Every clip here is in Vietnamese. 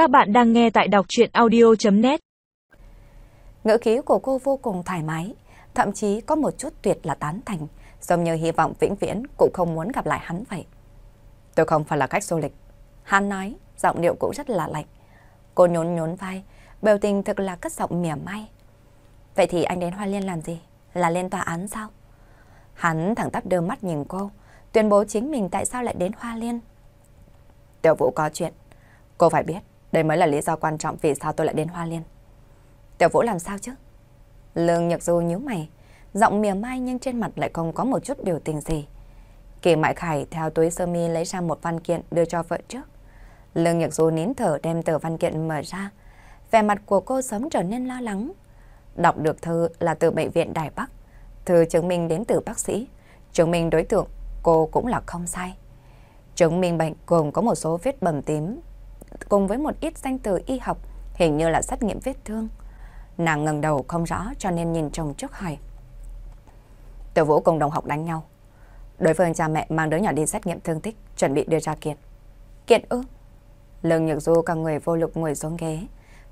Các bạn đang nghe tại đọc chuyện audio.net Ngữ khí của cô vô cùng thoải mái, thậm chí có một chút tuyệt là tán thành, giống như hy vọng vĩnh viễn cũng không muốn gặp lại hắn vậy. Tôi không phải là khách du lịch. Hắn nói, giọng điệu cũng rất là lạnh. Cô nhốn nhốn vai, biểu tình thực là cất giọng mỉa mai. Vậy thì anh đến Hoa Liên làm gì? Là lên tòa án sao? Hắn thẳng tắp đưa mắt nhìn cô, tuyên bố chính mình tại sao lại đến Hoa Liên. Tiểu Vũ có chuyện. Cô phải biết, đây mới là lý do quan trọng vì sao tôi lại đến Hoa Liên. Tiểu Vũ làm sao chứ? Lương Nhật Du nhíu mày, giọng mỉa mai nhưng trên mặt lại không có một chút biểu tình gì. Kỳ Mại Khải theo túi sơ mi lấy ra một văn kiện đưa cho vợ trước. Lương Nhật Du nín thở đem tờ văn kiện mở ra. Vẻ mặt của cô sớm trở nên lo lắng. Đọc được thư là từ bệnh viện Đài Bắc. Thư chứng minh đến từ bác sĩ. Chứng minh đối tượng cô cũng là không sai. Chứng minh bệnh gồm có một số vết bầm tím cùng với một ít danh từ y học hình như là xét nghiệm vết thương. Nàng ngẩng đầu không rõ cho nên nhìn chồng trước hỏi. Tiểu Vũ cùng đồng học đánh nhau. Đối phương cha mẹ mang đứa nhỏ đi xét nghiệm thương tích, chuẩn bị đưa ra kiện. Kiện ư? Lương Nhược Du cả người vô lực ngồi xuống ghế.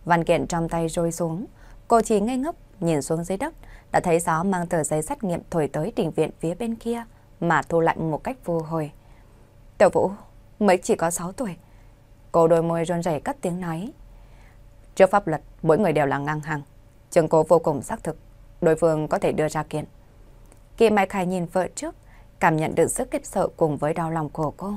Văn kiện trong tay rơi xuống. Cô chỉ ngây ngốc nhìn xuống dưới đất, đã thấy gió mang tờ giấy xét nghiệm thổi tới đình viện phía bên kia mà thu lại một cách vô hồi. Tiểu Vũ mới chỉ có 6 tuổi. Cô đôi môi run rẩy cất tiếng nói. Trước pháp luật, mỗi người đều là ngang hàng. Trường cố vô cùng xác thực, đối phương có thể đưa ra kiện. Kỳ Mai Khai nhìn vợ trước, cảm nhận được sức kiếp sợ cùng với đau lòng của cô.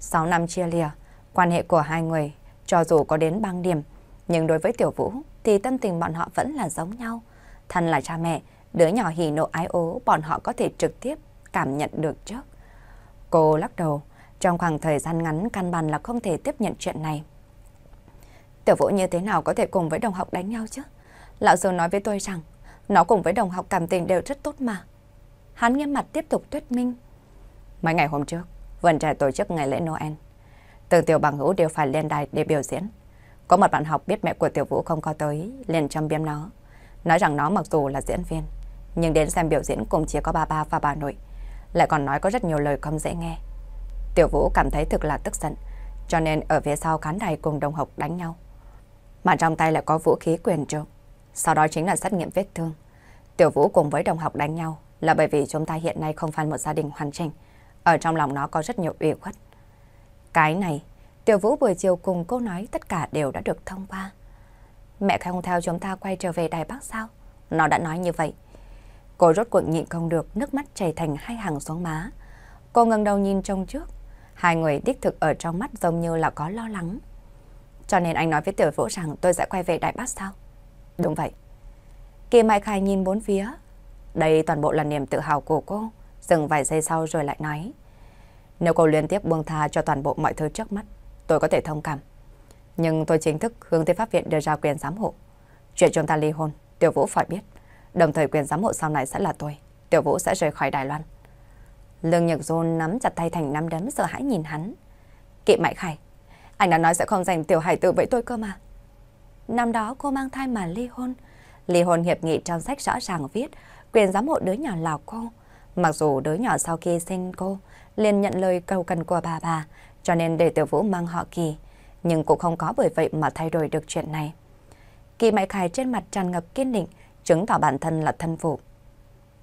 6 năm chia lìa, quan hệ của hai người, cho dù có đến băng điểm, nhưng đối với Tiểu Vũ thì tâm tình bọn họ vẫn là giống nhau. Thân là cha mẹ, đứa nhỏ hỉ nộ ái ố bọn họ có thể trực tiếp cảm nhận được trước. Cô lắc đầu, trong khoảng thời gian ngắn căn bản là không thể tiếp nhận chuyện này. Tiểu Vũ như thế nào có thể cùng với đồng học đánh nhau chứ? Lão sư nói với tôi rằng, nó cùng với đồng học cảm tình đều rất tốt mà. Hắn nghiêm mặt tiếp tục thuyết minh. Mấy ngày hôm trước, vườn trẻ tổ chức ngày lễ Noel. Từng tiểu bằng hữu đều phải lên đài để biểu diễn. Có một bạn học biết mẹ của tiểu vũ không có tới, liền châm biếm nó. Nói rằng nó mặc dù là diễn viên, nhưng đến xem biểu diễn cũng chỉ có ba ba và bà nội. Lại còn nói có rất nhiều lời không dễ nghe. Tiểu vũ cảm thấy thực là tức giận, cho nên ở phía sau khán đài cùng đồng học đánh nhau. Mà trong tay lại có vũ khí quyền trượng. Sau đó chính là xét nghiệm vết thương. Tiểu vũ cùng với đồng học đánh nhau là bởi vì chúng ta hiện nay không phải một gia đình hoàn chỉnh. Ở trong lòng nó có rất nhiều ủy khuất. Cái này, Tiểu Vũ buổi chiều cùng cô nói tất cả đều đã được thông qua. Mẹ không theo chúng ta quay trở về Đài Bắc sao? Nó đã nói như vậy. Cô rốt cuộc nhịn không được, nước mắt chảy thành hai hàng xuống má. Cô ngẩng đầu nhìn trông trước. Hai người đích thực ở trong mắt giống như là có lo lắng. Cho nên anh nói với Tiểu Vũ rằng tôi sẽ quay về Đại Bắc sao? Đúng vậy. Kỳ Mai Khai nhìn bốn phía. Đây toàn bộ là niềm tự hào của cô. Dừng vài giây sau rồi lại nói. Nếu cô liên tiếp buông tha cho toàn bộ mọi thứ trước mắt, tôi có thể thông cảm. Nhưng tôi chính thức hướng tới pháp viện đưa ra quyền giám hộ. Chuyện chúng ta ly hôn, Tiểu Vũ phải biết. Đồng thời quyền giám hộ sau này sẽ là tôi. Tiểu Vũ sẽ rời khỏi Đài Loan. Lương Nhật Dôn nắm chặt tay thành nắm đấm sợ hãi nhìn hắn. Kỵ Mại Khải, anh đã nói sẽ không dành Tiểu Hải tử với tôi cơ mà. Năm đó cô mang thai mà ly hôn. Ly hôn hiệp nghị trong sách rõ ràng viết quyền giám hộ đứa nhỏ là cô. Mặc dù đứa nhỏ sau khi sinh cô liền nhận lời cầu cần của bà bà, cho nên để Tiểu Vũ mang họ Kỳ, nhưng cũng không có bởi vậy mà thay đổi được chuyện này. Kỳ Mại Khải trên mặt tràn ngập kiên định, chứng tỏ bản thân là thân phụ.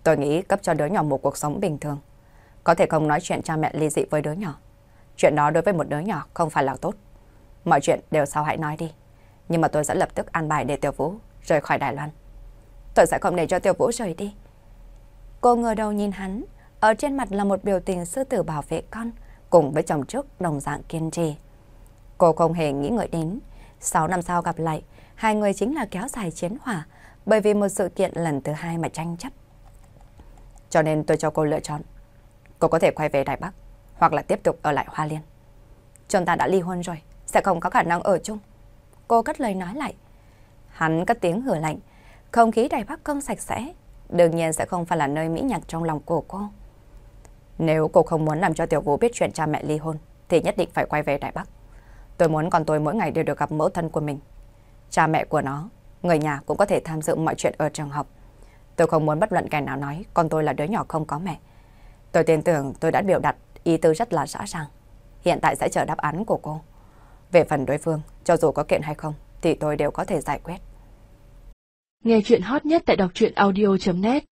Tôi nghĩ cấp cho đứa nhỏ một cuộc sống bình thường. Có thể không nói chuyện cha mẹ ly dị với đứa nhỏ. Chuyện đó đối với một đứa nhỏ không phải là tốt. Mọi chuyện đều sau hãy nói đi. Nhưng mà tôi sẽ lập tức an bài để Tiểu Vũ rời khỏi Đài Loan. Tôi sẽ không để cho Tiểu Vũ rời đi. Cô ngờ đầu nhìn hắn, ở trên mặt là một biểu tình sư tử bảo vệ con, cùng với chồng trước đồng dạng kiên trì. Cô không hề nghĩ ngợi đến, 6 năm sau gặp lại, hai người chính là kéo dài chiến hỏa, bởi vì một sự kiện lần thứ hai mà tranh chấp. Cho nên tôi cho cô lựa chọn. Cô có thể quay về Đài Bắc, hoặc là tiếp tục ở lại Hoa Liên. Chúng ta đã ly hôn rồi, sẽ không có khả năng ở chung. Cô cất lời nói lại. Hắn cất tiếng hửa lạnh, không khí Đài Bắc không sạch sẽ, đương nhiên sẽ không phải là nơi mỹ nhạc trong lòng của cô. Nếu cô không muốn làm cho Tiểu Vũ biết chuyện cha mẹ ly hôn, thì nhất định phải quay về Đài Bắc. Tôi muốn con tôi mỗi ngày đều được gặp mẫu thân của mình. Cha mẹ của nó, người nhà cũng có thể tham dự mọi chuyện ở trường học. Tôi không muốn bất luận kẻ nào nói con tôi là đứa nhỏ không có mẹ. Tôi tin tưởng tôi đã biểu đạt ý tư rất là rõ ràng. Hiện tại sẽ chờ đáp án của cô. Về phần đối phương, cho dù có kiện hay không, thì tôi đều có thể giải quyết. Nghe chuyện hot nhất tại đọc truyện audio.net